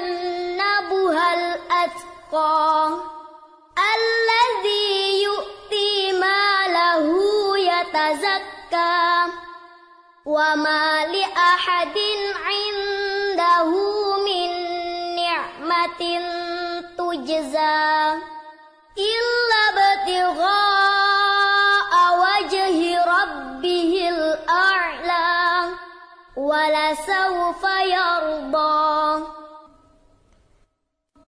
وسيجنبها الأتقى الذي يؤتي ماله يتزكى وما لأحد عنده من نعمة تجزى إلا ولسوف يرضى.